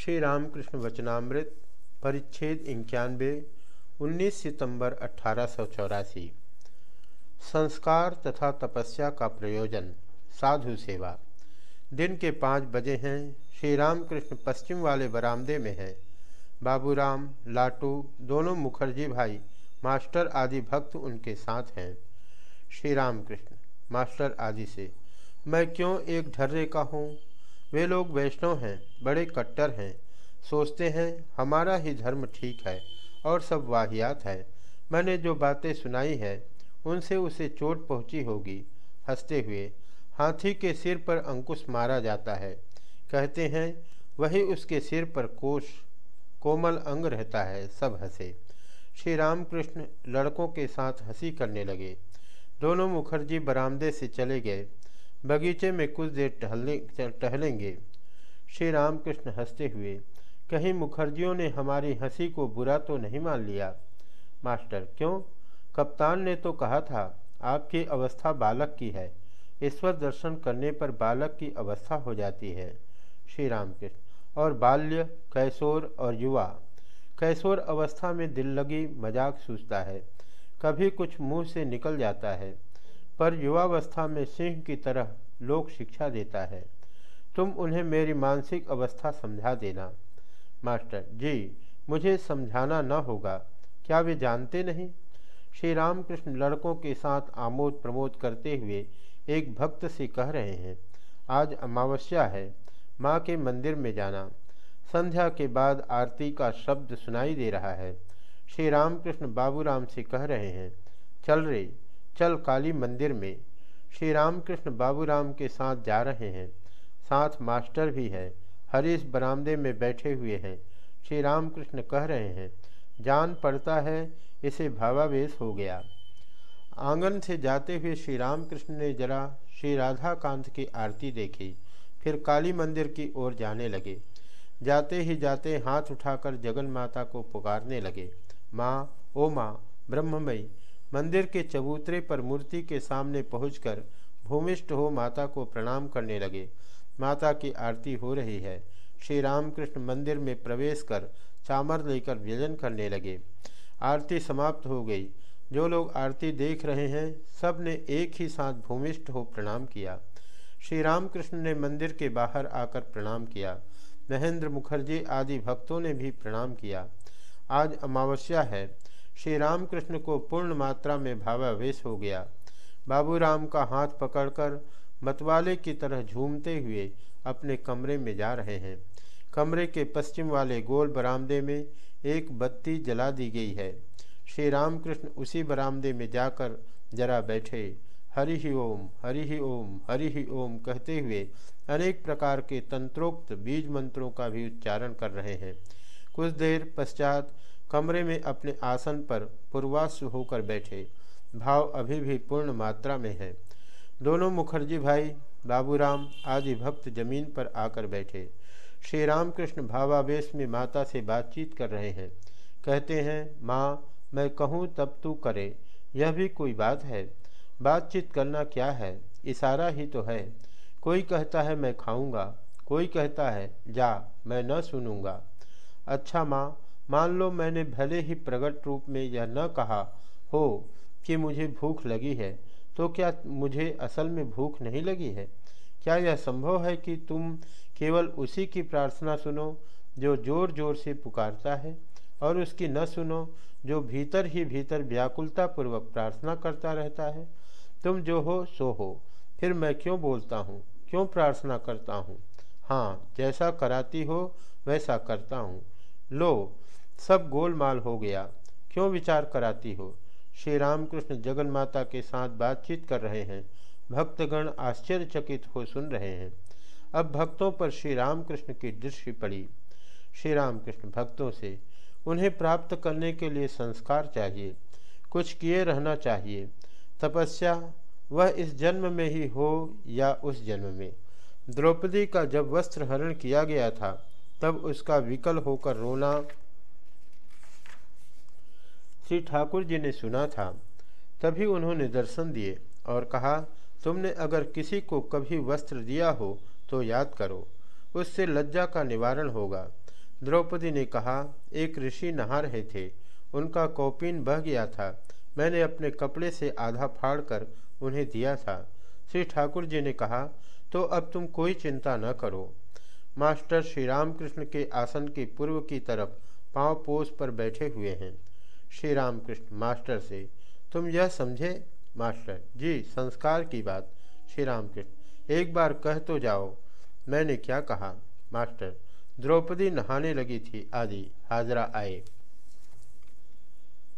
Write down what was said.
श्री रामकृष्ण वचनामृत, परिच्छेद इक्यानवे 19 सितंबर अठारह संस्कार तथा तपस्या का प्रयोजन, साधु सेवा। दिन के पाँच बजे हैं श्री रामकृष्ण पश्चिम वाले बरामदे में हैं। बाबूराम, लाटू, दोनों मुखर्जी भाई, मास्टर आदि भक्त उनके साथ हैं। श्री रामकृष्ण मास्टर आदि से, मैं क्यों एक ढर्रे का हूँ? वे लोग वैष्णव हैं, बड़े कट्टर हैं। सोचते हैं, हमारा ही धर्म ठीक है और सब वाहियात है। मैंने जो बातें सुनाई है, उनसे उसे चोट पहुँची होगी। हँसते हुए, हाथी के सिर पर अंकुश मारा जाता है। कहते हैं, वही उसके सिर पर कोश, कोमल अंग रहता है, सब हंसे। श्री रामकृष्ण लड़कों के साथ हँसी करने लगे। दोनों मुखर्जी बरामदे से चले गए। बगीचे में कुछ देर टहलने टहलेंगे। श्री रामकृष्ण हँसते हुए, कहीं मुखर्जियों ने हमारी हँसी को बुरा तो नहीं मान लिया? मास्टर, क्यों? कप्तान ने तो कहा था, आपकी अवस्था बालक की है। ईश्वर दर्शन करने पर बालक की अवस्था हो जाती है। श्री रामकृष्ण और बाल्य कैशोर और युवा? कैशोर अवस्था में दिल लगी मज़ाक सूझता है। कभी कुछ मुँह से निकल जाता है। पर युवावस्था में सिंह की तरह लोक शिक्षा देता है। तुम उन्हें मेरी मानसिक अवस्था समझा देना। मास्टर, जी, मुझे समझाना न होगा। क्या वे जानते नहीं? श्री रामकृष्ण लड़कों के साथ आमोद प्रमोद करते हुए एक भक्त से कह रहे हैं, आज अमावस्या है, माँ के मंदिर में जाना। संध्या के बाद आरती का शब्द सुनाई दे रहा है। श्री रामकृष्ण बाबूराम से कह रहे हैं, चल रे चल काली मंदिर में श्री रामकृष्ण बाबूराम के साथ जा रहे हैं। साथ मास्टर भी है। हरीश बरामदे में बैठे हुए हैं। श्री रामकृष्ण कह रहे हैं, जान पड़ता है, इसे भावावेश हो गया। आँगन से जाते हुए श्री रामकृष्ण ने जरा श्री राधा कांत की आरती देखी। फिर काली मंदिर की ओर जाने लगे। जाते ही जाते हाथ उठाकर जगन माता को पुकारने लगे, माँ, ओ माँ, ब्रह्ममयी मंदिर के चबूतरे पर मूर्ति के सामने पहुंचकर भूमिष्ठ हो माता को प्रणाम करने लगे। माता की आरती हो रही है। श्री रामकृष्ण मंदिर में प्रवेश कर चामर लेकर व्यजन करने लगे। आरती समाप्त हो गई। जो लोग आरती देख रहे हैं, सबने एक ही साथ भूमिष्ठ हो प्रणाम किया। श्री रामकृष्ण ने मंदिर के बाहर आकर प्रणाम किया। महेंद्र मुखर्जी आदि भक्तों ने भी प्रणाम किया। आज अमावस्या है। श्री रामकृष्ण को पूर्ण मात्रा में भावावेश हो गया। बाबूराम का हाथ पकड़कर मतवाले की तरह झूमते हुए अपने कमरे में जा रहे हैं। कमरे के पश्चिम वाले गोल बरामदे में एक बत्ती जला दी गई है। श्री रामकृष्ण उसी बरामदे में जाकर जरा बैठे। हरि ही ओम, हरि ही ओम, हरि ही ओम कहते हुए अनेक प्रकार के तंत्रोक्त बीज मंत्रों का भी उच्चारण कर रहे हैं। कुछ देर पश्चात कमरे में अपने आसन पर पूर्वास्व होकर बैठे। भाव अभी भी पूर्ण मात्रा में है। दोनों मुखर्जी भाई, बाबूराम आदि भक्त ज़मीन पर आकर बैठे। श्री रामकृष्ण भावावेश में माता से बातचीत कर रहे हैं। कहते हैं, माँ, मैं कहूँ तब तू करे। यह भी कोई बात है? बातचीत करना क्या है? इशारा ही तो है। कोई कहता है, मैं खाऊँगा। कोई कहता है, जा, मैं न सुनूँगा। अच्छा माँ मान लो मैंने भले ही प्रकट रूप में यह न कहा हो कि मुझे भूख लगी है तो क्या मुझे असल में भूख नहीं लगी है? क्या यह संभव है कि तुम केवल उसी की प्रार्थना सुनो जो ज़ोर ज़ोर से पुकारता है और उसकी न सुनो जो भीतर ही भीतर व्याकुलता पूर्वक प्रार्थना करता रहता है? तुम जो हो, सो हो। फिर मैं क्यों बोलता हूँ? क्यों प्रार्थना करता हूँ? हाँ जैसा कराती हो, वैसा करता हूँ। लो सब गोलमाल हो गया। क्यों विचार कराती हो? श्री रामकृष्ण जगन माता के साथ बातचीत कर रहे हैं। भक्तगण आश्चर्यचकित हो सुन रहे हैं। अब भक्तों पर श्री रामकृष्ण की दृष्टि पड़ी। श्री रामकृष्ण भक्तों से, उन्हें प्राप्त करने के लिए संस्कार चाहिए। कुछ किए रहना चाहिए। तपस्या वह इस जन्म में ही हो या उस जन्म में। द्रौपदी का जब वस्त्र हरण किया गया था, तब उसका विकल होकर रोना श्री ठाकुर जी ने सुना था। तभी उन्होंने दर्शन दिए और कहा, तुमने अगर किसी को कभी वस्त्र दिया हो तो याद करो, उससे लज्जा का निवारण होगा। द्रौपदी ने कहा, एक ऋषि नहा रहे थे। उनका कौपिन बह गया था। मैंने अपने कपड़े से आधा फाड़ कर उन्हें दिया था। श्री ठाकुर जी ने कहा तो अब तुम कोई चिंता न करो। मास्टर श्री रामकृष्ण के आसन के पूर्व की तरफ़ पाँव पोस पर बैठे हुए हैं। श्री रामकृष्ण मास्टर से, तुम यह समझे, मास्टर? जी, संस्कार की बात श्री रामकृष्ण एक बार कह तो जाओ। मैंने क्या कहा? मास्टर, द्रौपदी नहाने लगी थी आदि। हाजरा आए।